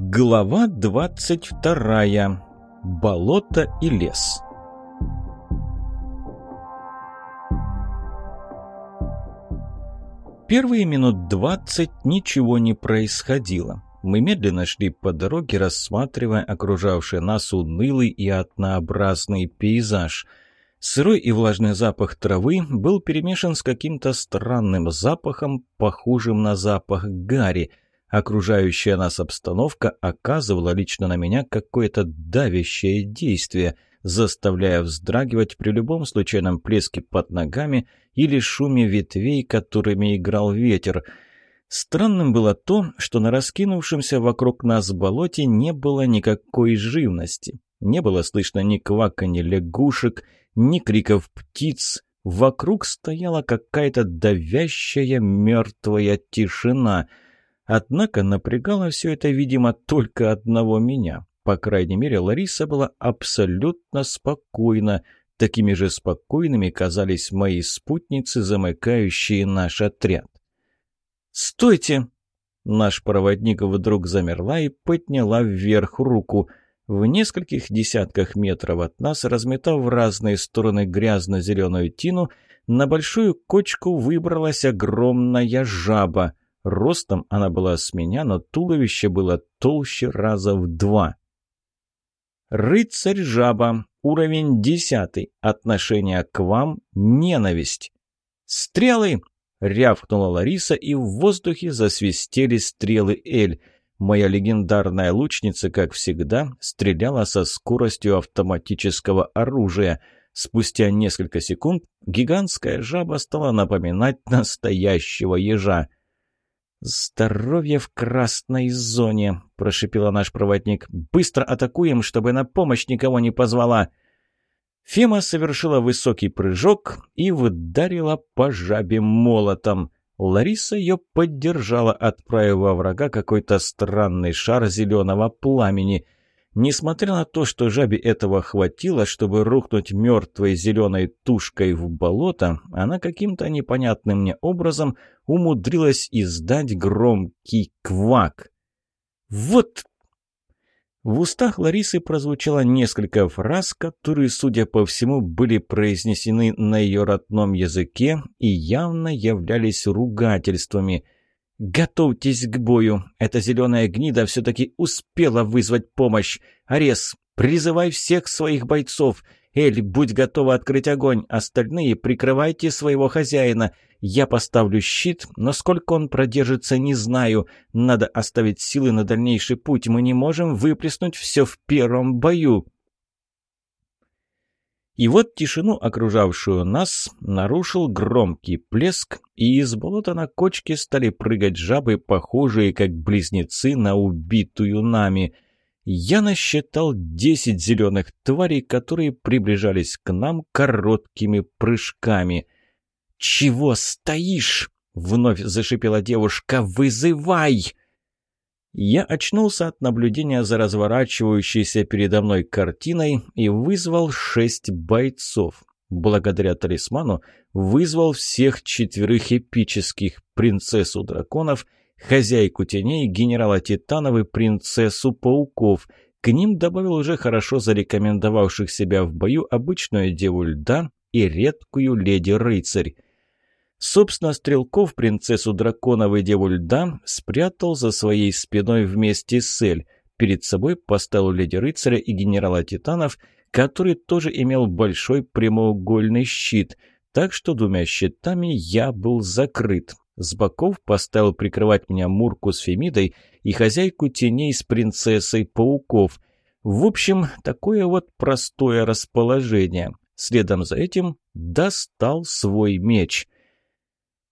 Глава 22. Болото и лес. Первые минут двадцать ничего не происходило. Мы медленно шли по дороге, рассматривая окружавший нас унылый и однообразный пейзаж – Сырой и влажный запах травы был перемешан с каким-то странным запахом, похожим на запах гари. Окружающая нас обстановка оказывала лично на меня какое-то давящее действие, заставляя вздрагивать при любом случайном плеске под ногами или шуме ветвей, которыми играл ветер. Странным было то, что на раскинувшемся вокруг нас болоте не было никакой живности. Не было слышно ни кваканья лягушек, ни криков птиц. Вокруг стояла какая-то давящая мертвая тишина. Однако напрягало все это, видимо, только одного меня. По крайней мере, Лариса была абсолютно спокойна. Такими же спокойными казались мои спутницы, замыкающие наш отряд. «Стойте!» Наш проводник вдруг замерла и подняла вверх руку – в нескольких десятках метров от нас, разметав в разные стороны грязно-зеленую тину, на большую кочку выбралась огромная жаба. Ростом она была с меня, но туловище было толще раза в два. «Рыцарь-жаба. Уровень десятый. Отношение к вам – ненависть». «Стрелы!» – рявкнула Лариса, и в воздухе засвистели стрелы Эль – Моя легендарная лучница, как всегда, стреляла со скоростью автоматического оружия. Спустя несколько секунд гигантская жаба стала напоминать настоящего ежа. «Здоровье в красной зоне», – прошипела наш проводник. «Быстро атакуем, чтобы на помощь никого не позвала». Фема совершила высокий прыжок и выдарила по жабе молотом. Лариса ее поддержала, отправив во врага какой-то странный шар зеленого пламени. Несмотря на то, что жабе этого хватило, чтобы рухнуть мертвой зеленой тушкой в болото, она каким-то непонятным мне образом умудрилась издать громкий квак. «Вот в устах Ларисы прозвучало несколько фраз, которые, судя по всему, были произнесены на ее родном языке и явно являлись ругательствами. «Готовьтесь к бою! Эта зеленая гнида все-таки успела вызвать помощь! Арес, призывай всех своих бойцов! Эль, будь готова открыть огонь! Остальные прикрывайте своего хозяина! Я поставлю щит, но сколько он продержится, не знаю. Надо оставить силы на дальнейший путь. Мы не можем выплеснуть все в первом бою. И вот тишину, окружавшую нас, нарушил громкий плеск, и из болота на кочке стали прыгать жабы, похожие как близнецы на убитую нами. Я насчитал десять зеленых тварей, которые приближались к нам короткими прыжками — «Чего стоишь?» — вновь зашипела девушка. «Вызывай!» Я очнулся от наблюдения за разворачивающейся передо мной картиной и вызвал шесть бойцов. Благодаря талисману вызвал всех четверых эпических принцессу драконов, хозяйку теней, генерала Титанов и принцессу пауков. К ним добавил уже хорошо зарекомендовавших себя в бою обычную деву льда и редкую леди-рыцарь. Собственно, Стрелков принцессу драконов и деву льда спрятал за своей спиной вместе с Эль. Перед собой поставил леди-рыцаря и генерала Титанов, который тоже имел большой прямоугольный щит, так что двумя щитами я был закрыт. С боков поставил прикрывать меня Мурку с Фемидой и хозяйку теней с принцессой пауков. В общем, такое вот простое расположение. Следом за этим достал свой меч —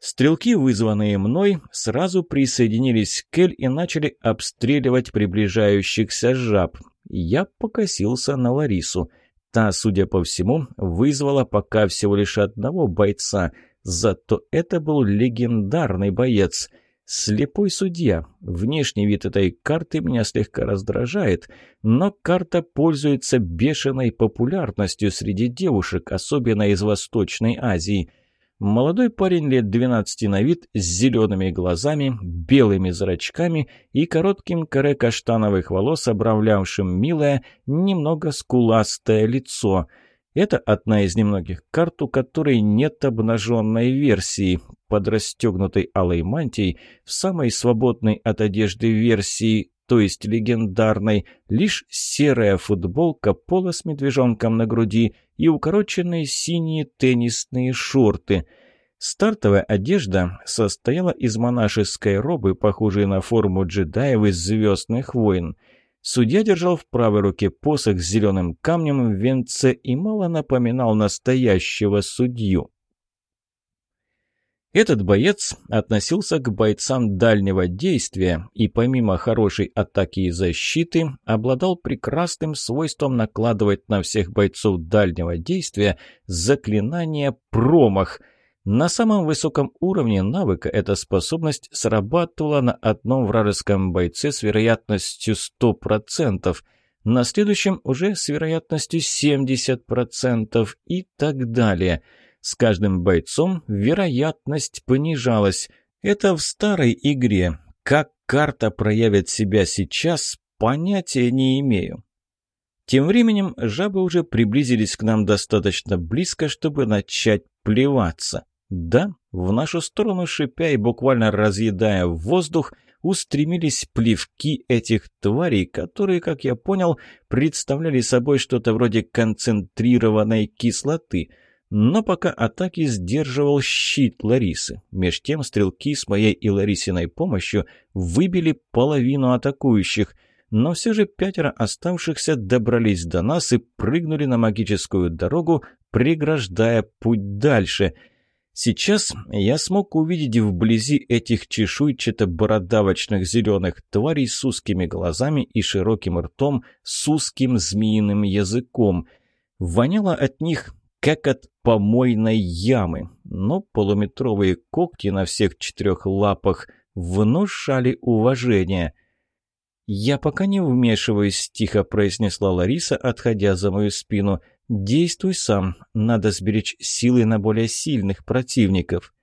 Стрелки, вызванные мной, сразу присоединились к Эль и начали обстреливать приближающихся жаб. Я покосился на Ларису. Та, судя по всему, вызвала пока всего лишь одного бойца, зато это был легендарный боец. Слепой судья. Внешний вид этой карты меня слегка раздражает, но карта пользуется бешеной популярностью среди девушек, особенно из Восточной Азии – Молодой парень лет 12 на вид, с зелеными глазами, белыми зрачками и коротким коре каштановых волос, обрамлявшим милое, немного скуластое лицо. Это одна из немногих карт, у которой нет обнаженной версии. Под расстегнутой алой мантией, в самой свободной от одежды версии, то есть легендарной, лишь серая футболка, пола с медвежонком на груди – и укороченные синие теннисные шорты. Стартовая одежда состояла из монашеской робы, похожей на форму джедаев из «Звездных войн». Судья держал в правой руке посох с зеленым камнем в венце и мало напоминал настоящего судью. Этот боец относился к бойцам дальнего действия и помимо хорошей атаки и защиты обладал прекрасным свойством накладывать на всех бойцов дальнего действия заклинание «промах». На самом высоком уровне навыка эта способность срабатывала на одном вражеском бойце с вероятностью 100%, на следующем уже с вероятностью 70% и так далее – с каждым бойцом вероятность понижалась. Это в старой игре. Как карта проявит себя сейчас, понятия не имею. Тем временем жабы уже приблизились к нам достаточно близко, чтобы начать плеваться. Да, в нашу сторону шипя и буквально разъедая воздух, устремились плевки этих тварей, которые, как я понял, представляли собой что-то вроде концентрированной кислоты – но пока атаки сдерживал щит Ларисы. Меж тем стрелки с моей и Ларисиной помощью выбили половину атакующих, но все же пятеро оставшихся добрались до нас и прыгнули на магическую дорогу, преграждая путь дальше. Сейчас я смог увидеть вблизи этих чешуйчато-бородавочных зеленых тварей с узкими глазами и широким ртом с узким змеиным языком. Воняло от них как от помойной ямы, но полуметровые когти на всех четырех лапах внушали уважение. «Я пока не вмешиваюсь», — тихо произнесла Лариса, отходя за мою спину. «Действуй сам, надо сберечь силы на более сильных противников».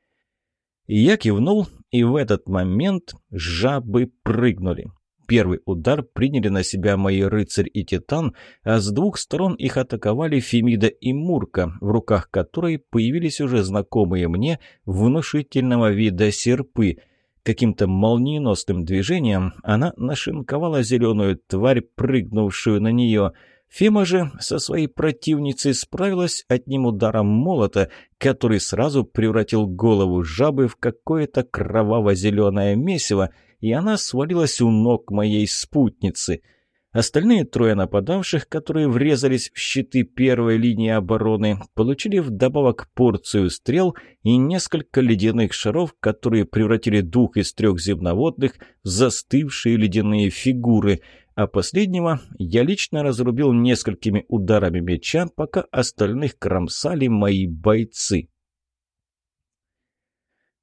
Я кивнул, и в этот момент жабы прыгнули. Первый удар приняли на себя мои рыцарь и титан, а с двух сторон их атаковали Фемида и Мурка, в руках которой появились уже знакомые мне внушительного вида серпы. Каким-то молниеносным движением она нашинковала зеленую тварь, прыгнувшую на нее – Фема же со своей противницей справилась одним ударом молота, который сразу превратил голову жабы в какое-то кроваво-зеленое месиво, и она свалилась у ног моей спутницы. Остальные трое нападавших, которые врезались в щиты первой линии обороны, получили вдобавок порцию стрел и несколько ледяных шаров, которые превратили двух из трех земноводных в застывшие ледяные фигуры – а последнего я лично разрубил несколькими ударами меча, пока остальных кромсали мои бойцы.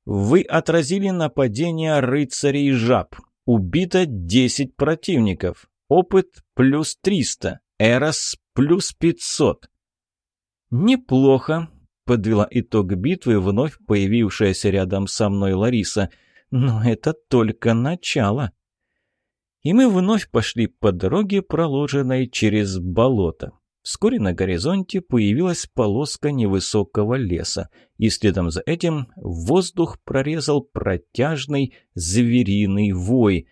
Вы отразили нападение рыцарей жаб. Убито 10 противников. Опыт плюс 300. Эрос плюс 500. Неплохо, подвела итог битвы вновь появившаяся рядом со мной Лариса. Но это только начало. И мы вновь пошли по дороге, проложенной через болото. Вскоре на горизонте появилась полоска невысокого леса, и следом за этим воздух прорезал протяжный звериный вой.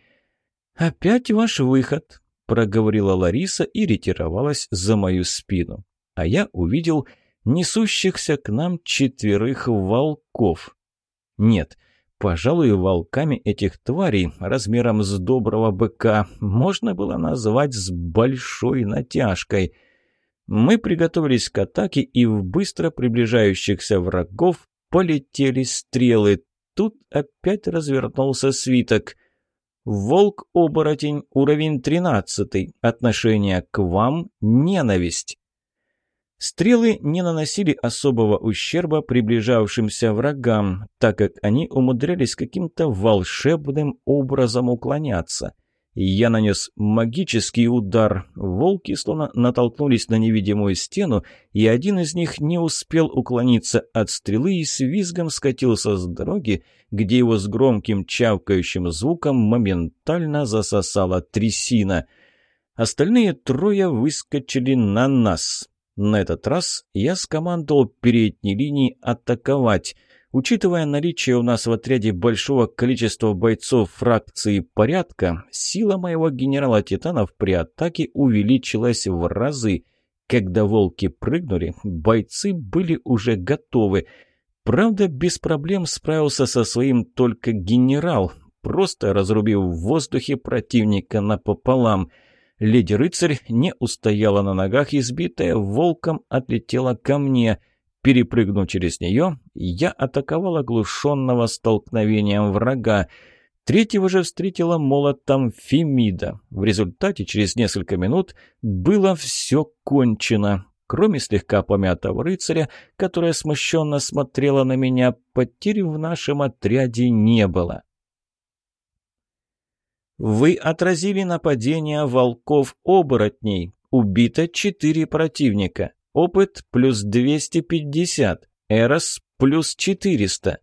«Опять ваш выход», — проговорила Лариса и ретировалась за мою спину. А я увидел несущихся к нам четверых волков. Нет, пожалуй, волками этих тварей размером с доброго быка можно было назвать с большой натяжкой — мы приготовились к атаке, и в быстро приближающихся врагов полетели стрелы. Тут опять развернулся свиток. «Волк-оборотень, уровень тринадцатый. Отношение к вам – ненависть». Стрелы не наносили особого ущерба приближавшимся врагам, так как они умудрялись каким-то волшебным образом уклоняться. Я нанес магический удар. Волки словно натолкнулись на невидимую стену, и один из них не успел уклониться от стрелы и с визгом скатился с дороги, где его с громким чавкающим звуком моментально засосала трясина. Остальные трое выскочили на нас. На этот раз я скомандовал передней линии атаковать — Учитывая наличие у нас в отряде большого количества бойцов фракции порядка, сила моего генерала Титанов при атаке увеличилась в разы. Когда волки прыгнули, бойцы были уже готовы. Правда, без проблем справился со своим только генерал, просто разрубив в воздухе противника напополам. Леди-рыцарь не устояла на ногах, избитая волком отлетела ко мне — Перепрыгнув через нее, я атаковал оглушенного столкновением врага. Третьего же встретила молотом Фемида. В результате через несколько минут было все кончено. Кроме слегка помятого рыцаря, которая смущенно смотрела на меня, потерь в нашем отряде не было. Вы отразили нападение волков-оборотней. Убито четыре противника. Опыт плюс 250, Эрос плюс 400.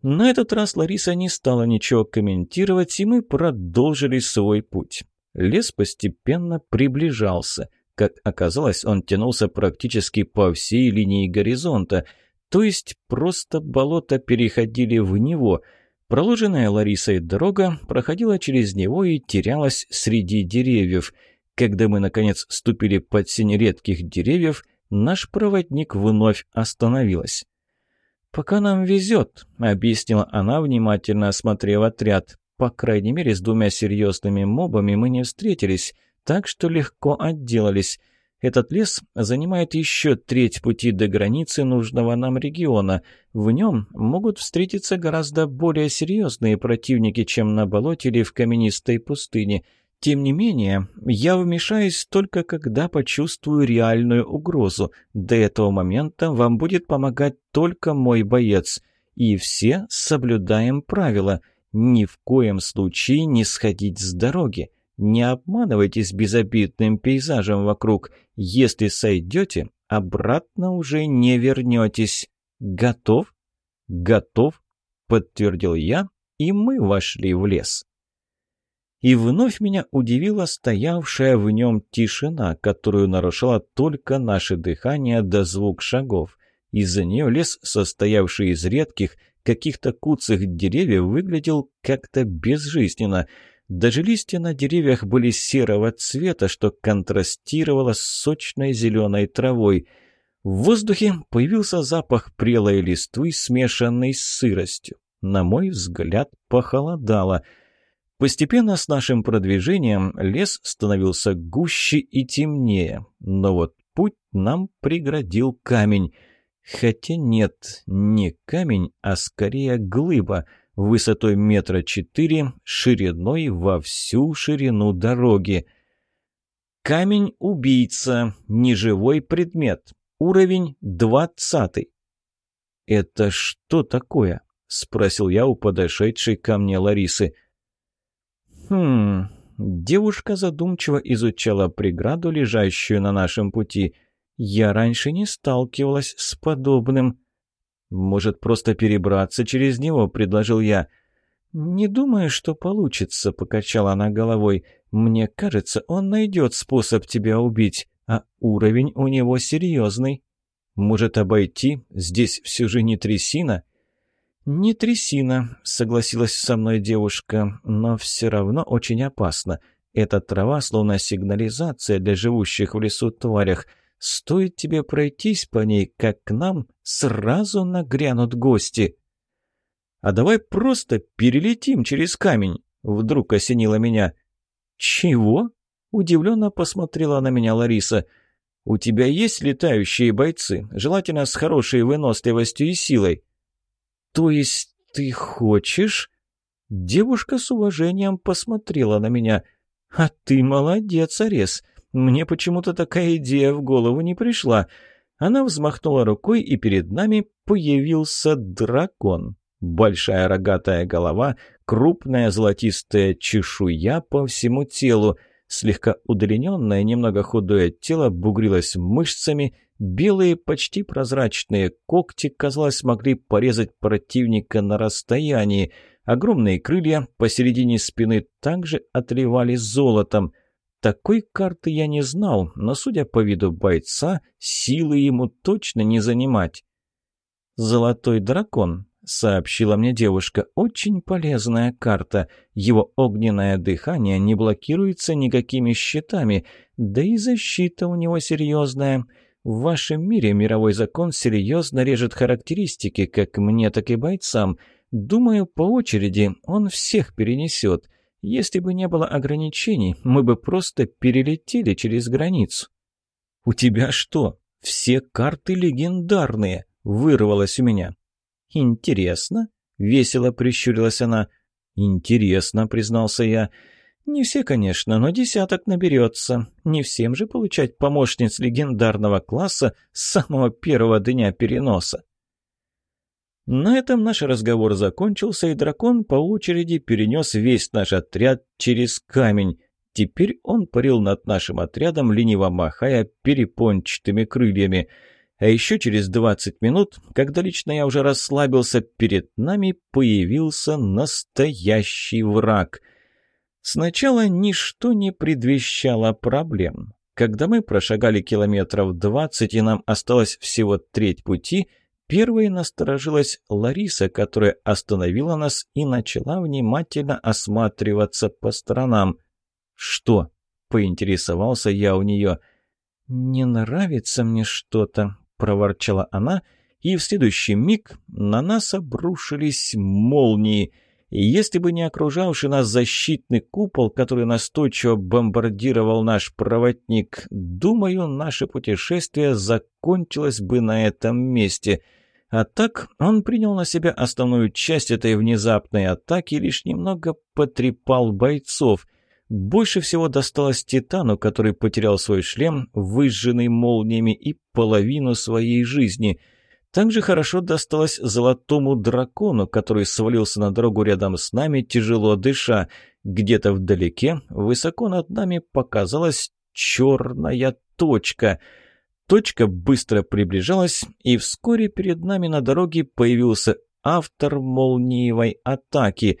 На этот раз Лариса не стала ничего комментировать, и мы продолжили свой путь. Лес постепенно приближался. Как оказалось, он тянулся практически по всей линии горизонта, то есть просто болота переходили в него. Проложенная Ларисой дорога проходила через него и терялась среди деревьев – когда мы, наконец, ступили под сень редких деревьев, наш проводник вновь остановилась. «Пока нам везет», — объяснила она, внимательно осмотрев отряд. «По крайней мере, с двумя серьезными мобами мы не встретились, так что легко отделались. Этот лес занимает еще треть пути до границы нужного нам региона. В нем могут встретиться гораздо более серьезные противники, чем на болоте или в каменистой пустыне». Тем не менее, я вмешаюсь только когда почувствую реальную угрозу. До этого момента вам будет помогать только мой боец. И все соблюдаем правила. Ни в коем случае не сходить с дороги. Не обманывайтесь безобидным пейзажем вокруг. Если сойдете, обратно уже не вернетесь. Готов? Готов, подтвердил я, и мы вошли в лес. И вновь меня удивила стоявшая в нем тишина, которую нарушало только наше дыхание до звук шагов. Из-за нее лес, состоявший из редких, каких-то куцых деревьев, выглядел как-то безжизненно. Даже листья на деревьях были серого цвета, что контрастировало с сочной зеленой травой. В воздухе появился запах прелой листвы, смешанной с сыростью. На мой взгляд, похолодало — Постепенно с нашим продвижением лес становился гуще и темнее, но вот путь нам преградил камень. Хотя нет, не камень, а скорее глыба, высотой метра четыре, шириной во всю ширину дороги. Камень-убийца, неживой предмет, уровень двадцатый. «Это что такое?» — спросил я у подошедшей ко мне Ларисы. «Хм...» Девушка задумчиво изучала преграду, лежащую на нашем пути. «Я раньше не сталкивалась с подобным». «Может, просто перебраться через него?» — предложил я. «Не думаю, что получится», — покачала она головой. «Мне кажется, он найдет способ тебя убить, а уровень у него серьезный. Может, обойти? Здесь все же не трясина?» «Не трясина», — согласилась со мной девушка, — «но все равно очень опасно. Эта трава словно сигнализация для живущих в лесу тварях. Стоит тебе пройтись по ней, как к нам сразу нагрянут гости». «А давай просто перелетим через камень», — вдруг осенило меня. «Чего?» — удивленно посмотрела на меня Лариса. «У тебя есть летающие бойцы, желательно с хорошей выносливостью и силой?» «То есть ты хочешь?» Девушка с уважением посмотрела на меня. «А ты молодец, Арес. Мне почему-то такая идея в голову не пришла». Она взмахнула рукой, и перед нами появился дракон. Большая рогатая голова, крупная золотистая чешуя по всему телу, слегка удлиненное, немного худое тело бугрилось мышцами, белые почти прозрачные когти, казалось, могли порезать противника на расстоянии, огромные крылья посередине спины также отливали золотом. Такой карты я не знал, но, судя по виду бойца, силы ему точно не занимать. «Золотой дракон», — сообщила мне девушка, — «очень полезная карта. Его огненное дыхание не блокируется никакими щитами, да и защита у него серьезная. В вашем мире мировой закон серьезно режет характеристики, как мне, так и бойцам. Думаю, по очереди он всех перенесет». Если бы не было ограничений, мы бы просто перелетели через границу. «У тебя что, все карты легендарные?» — вырвалось у меня. «Интересно?» — весело прищурилась она. «Интересно», — признался я. «Не все, конечно, но десяток наберется. Не всем же получать помощниц легендарного класса с самого первого дня переноса». На этом наш разговор закончился, и дракон по очереди перенес весь наш отряд через камень. Теперь он парил над нашим отрядом, лениво махая перепончатыми крыльями. А еще через двадцать минут, когда лично я уже расслабился, перед нами появился настоящий враг. Сначала ничто не предвещало проблем. Когда мы прошагали километров двадцать, и нам осталось всего треть пути — Первой насторожилась Лариса, которая остановила нас и начала внимательно осматриваться по сторонам. «Что?» — поинтересовался я у нее. «Не нравится мне что-то», — проворчала она, и в следующий миг на нас обрушились молнии. И если бы не окружавший нас защитный купол, который настойчиво бомбардировал наш проводник, думаю, наше путешествие закончилось бы на этом месте — а так он принял на себя основную часть этой внезапной атаки и лишь немного потрепал бойцов. Больше всего досталось Титану, который потерял свой шлем, выжженный молниями, и половину своей жизни. Также хорошо досталось Золотому Дракону, который свалился на дорогу рядом с нами, тяжело дыша. Где-то вдалеке, высоко над нами, показалась черная точка — Точка быстро приближалась, и вскоре перед нами на дороге появился автор молниевой атаки.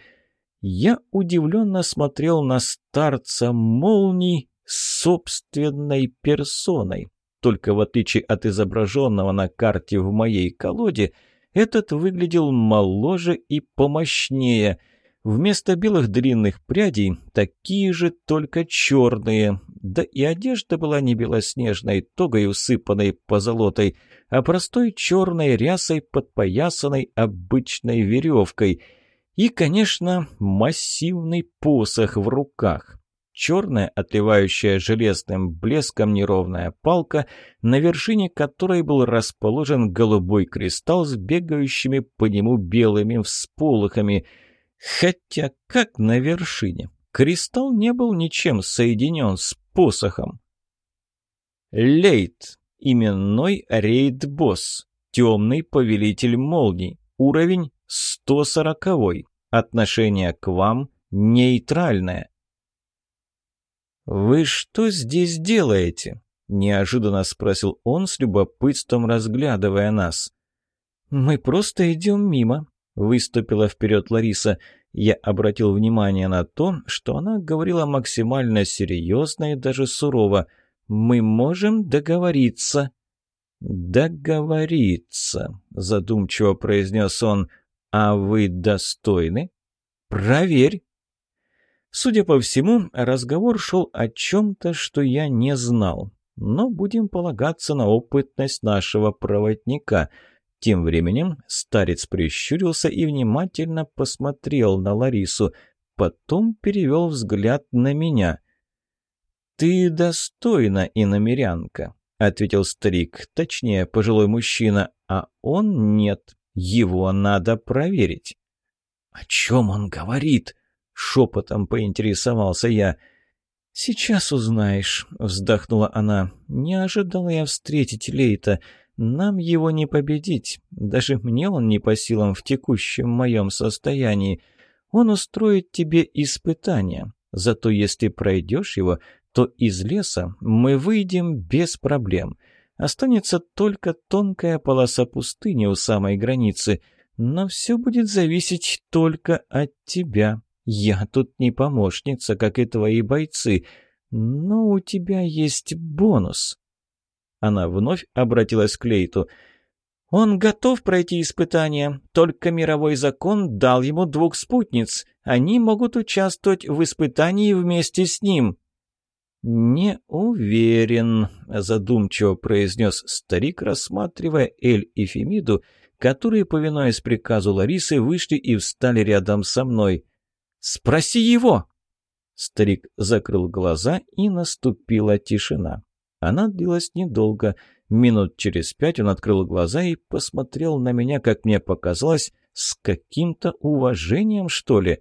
Я удивленно смотрел на старца молний собственной персоной. Только в отличие от изображенного на карте в моей колоде, этот выглядел моложе и помощнее – Вместо белых длинных прядей такие же, только черные. Да и одежда была не белоснежной, тогой усыпанной позолотой, а простой черной рясой, подпоясанной обычной веревкой. И, конечно, массивный посох в руках. Черная, отливающая железным блеском неровная палка, на вершине которой был расположен голубой кристалл с бегающими по нему белыми всполохами — Хотя как на вершине? Кристалл не был ничем соединен с посохом. Лейт. Именной рейд-босс. Темный повелитель молний. Уровень 140. Отношение к вам нейтральное. «Вы что здесь делаете?» — неожиданно спросил он с любопытством, разглядывая нас. «Мы просто идем мимо», Выступила вперед Лариса. Я обратил внимание на то, что она говорила максимально серьезно и даже сурово. «Мы можем договориться». «Договориться», — задумчиво произнес он. «А вы достойны?» «Проверь». Судя по всему, разговор шел о чем-то, что я не знал. Но будем полагаться на опытность нашего проводника — тем временем старец прищурился и внимательно посмотрел на Ларису, потом перевел взгляд на меня. «Ты достойна, иномерянка», — ответил старик, точнее, пожилой мужчина, а он нет, его надо проверить. «О чем он говорит?» — шепотом поинтересовался я. «Сейчас узнаешь», — вздохнула она. «Не ожидала я встретить Лейта». Нам его не победить. Даже мне он не по силам в текущем моем состоянии. Он устроит тебе испытание. Зато если пройдешь его, то из леса мы выйдем без проблем. Останется только тонкая полоса пустыни у самой границы, но все будет зависеть только от тебя. Я тут не помощница, как и твои бойцы, но у тебя есть бонус». Она вновь обратилась к Лейту. «Он готов пройти испытание, только мировой закон дал ему двух спутниц. Они могут участвовать в испытании вместе с ним». «Не уверен», — задумчиво произнес старик, рассматривая Эль и Фемиду, которые, повинуясь приказу Ларисы, вышли и встали рядом со мной. «Спроси его!» Старик закрыл глаза, и наступила тишина. Она длилась недолго. Минут через пять он открыл глаза и посмотрел на меня, как мне показалось, с каким-то уважением, что ли.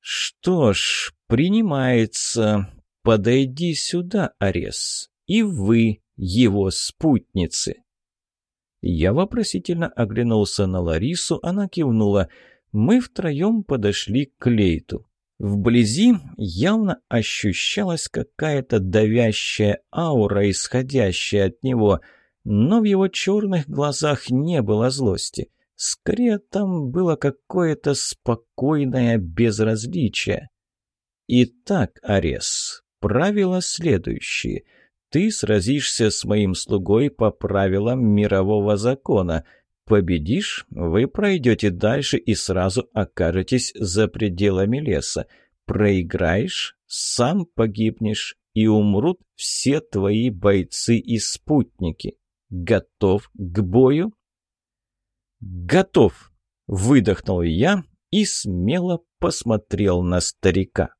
«Что ж, принимается. Подойди сюда, Арес, и вы, его спутницы». Я вопросительно оглянулся на Ларису, она кивнула. Мы втроем подошли к Лейту. Вблизи явно ощущалась какая-то давящая аура, исходящая от него, но в его черных глазах не было злости. Скорее, там было какое-то спокойное безразличие. Итак, Арес, правила следующие. Ты сразишься с моим слугой по правилам мирового закона — Победишь, вы пройдете дальше и сразу окажетесь за пределами леса. Проиграешь, сам погибнешь, и умрут все твои бойцы и спутники. Готов к бою? Готов, выдохнул я и смело посмотрел на старика.